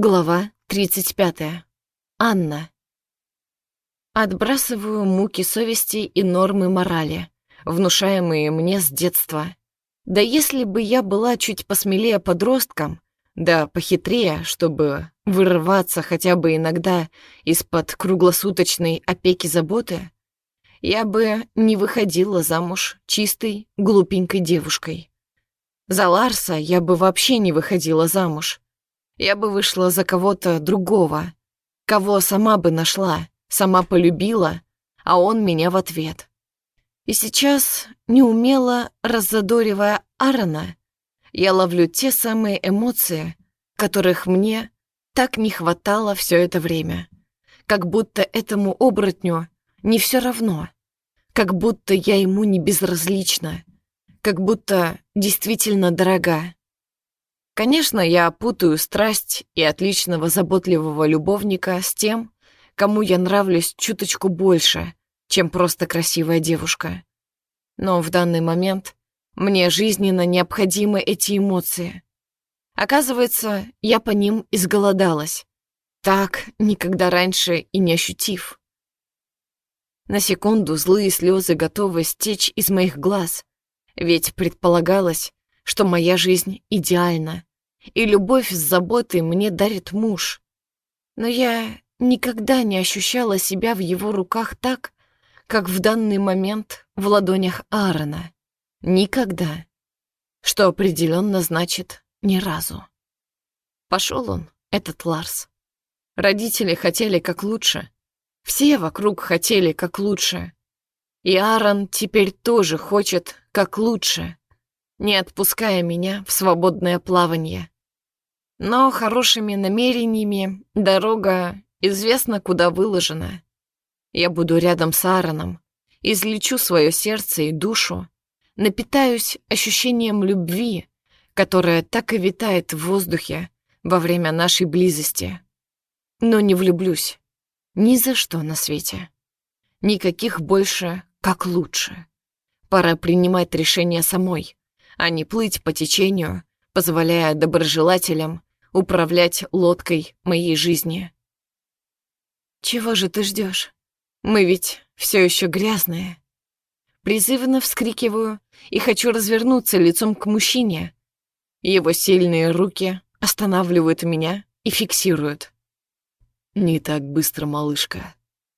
Глава 35. Анна. Отбрасываю муки совести и нормы морали, внушаемые мне с детства. Да если бы я была чуть посмелее подростком, да похитрее, чтобы вырываться хотя бы иногда из-под круглосуточной опеки заботы, я бы не выходила замуж чистой, глупенькой девушкой. За Ларса я бы вообще не выходила замуж я бы вышла за кого-то другого, кого сама бы нашла, сама полюбила, а он меня в ответ. И сейчас, неумело раззадоривая Аарона, я ловлю те самые эмоции, которых мне так не хватало все это время. Как будто этому оборотню не все равно, как будто я ему не безразлична, как будто действительно дорога. Конечно, я путаю страсть и отличного заботливого любовника с тем, кому я нравлюсь чуточку больше, чем просто красивая девушка. Но в данный момент мне жизненно необходимы эти эмоции. Оказывается, я по ним изголодалась. Так никогда раньше и не ощутив. На секунду злые слезы готовы стечь из моих глаз, ведь предполагалось, что моя жизнь идеальна, и любовь с заботой мне дарит муж. Но я никогда не ощущала себя в его руках так, как в данный момент в ладонях Аарона. Никогда. Что определенно значит «ни разу». Пошел он, этот Ларс. Родители хотели как лучше. Все вокруг хотели как лучше. И Аарон теперь тоже хочет как лучше не отпуская меня в свободное плавание. Но хорошими намерениями дорога известно куда выложена. Я буду рядом с Аароном, излечу свое сердце и душу, напитаюсь ощущением любви, которая так и витает в воздухе во время нашей близости. Но не влюблюсь. Ни за что на свете. Никаких больше, как лучше. Пора принимать решение самой а не плыть по течению, позволяя доброжелателям управлять лодкой моей жизни. «Чего же ты ждешь? Мы ведь все еще грязные». Призывно вскрикиваю и хочу развернуться лицом к мужчине. Его сильные руки останавливают меня и фиксируют. «Не так быстро, малышка.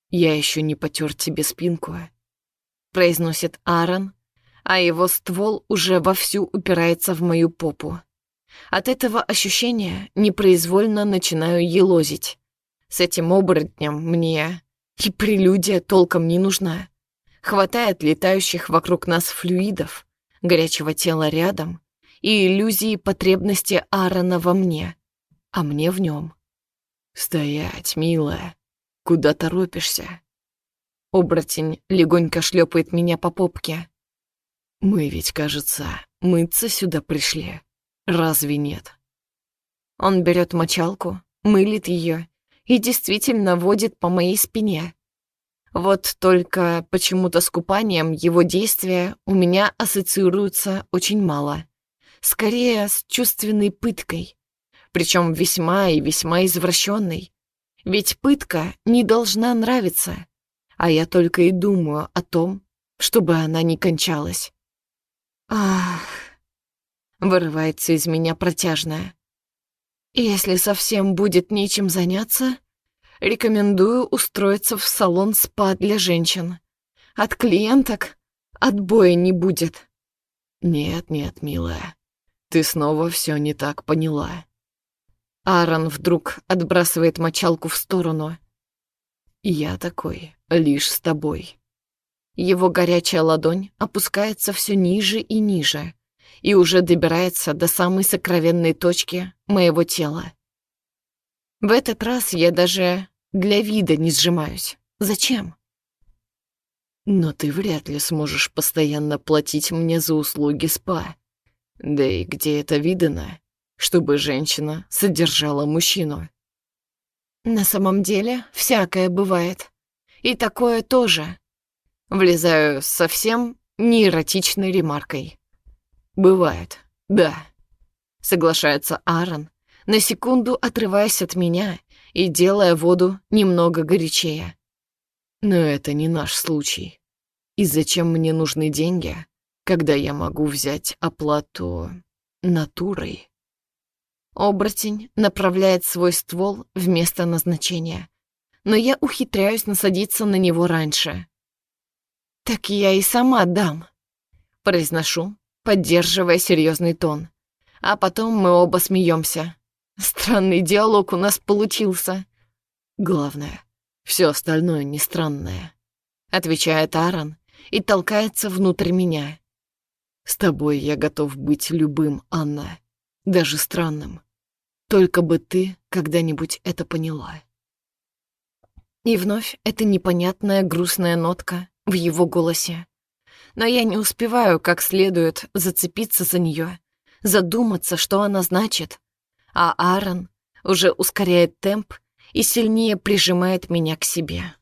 Я еще не потер тебе спинку», — произносит Аарон, а его ствол уже вовсю упирается в мою попу. От этого ощущения непроизвольно начинаю елозить. С этим оборотнем мне и прелюдия толком не нужна. Хватает летающих вокруг нас флюидов, горячего тела рядом и иллюзии потребности Аарона во мне, а мне в нем. «Стоять, милая, куда торопишься?» Оборотень легонько шлепает меня по попке. Мы ведь, кажется, мыться сюда пришли. Разве нет? Он берет мочалку, мылит ее и действительно водит по моей спине. Вот только почему-то с купанием его действия у меня ассоциируются очень мало. Скорее, с чувственной пыткой. Причем весьма и весьма извращенной. Ведь пытка не должна нравиться. А я только и думаю о том, чтобы она не кончалась. Ах, вырывается из меня протяжная. Если совсем будет нечем заняться, рекомендую устроиться в салон спа для женщин. От клиенток отбоя не будет. Нет, нет, милая, ты снова все не так поняла. Аарон вдруг отбрасывает мочалку в сторону. Я такой, лишь с тобой. Его горячая ладонь опускается все ниже и ниже и уже добирается до самой сокровенной точки моего тела. В этот раз я даже для вида не сжимаюсь. Зачем? Но ты вряд ли сможешь постоянно платить мне за услуги спа. Да и где это видано, чтобы женщина содержала мужчину? На самом деле, всякое бывает. И такое тоже. Влезаю совсем неэротичной ремаркой. «Бывает, да», — соглашается Аарон, на секунду отрываясь от меня и делая воду немного горячее. Но это не наш случай. И зачем мне нужны деньги, когда я могу взять оплату натурой? Оборотень направляет свой ствол в место назначения, но я ухитряюсь насадиться на него раньше. «Так я и сама дам», — произношу, поддерживая серьезный тон. А потом мы оба смеемся. Странный диалог у нас получился. Главное, все остальное не странное, отвечает Аарон и толкается внутрь меня. С тобой я готов быть любым, Анна, даже странным. Только бы ты когда-нибудь это поняла. И вновь эта непонятная грустная нотка в его голосе. Но я не успеваю как следует зацепиться за нее, задуматься, что она значит, а Аарон уже ускоряет темп и сильнее прижимает меня к себе.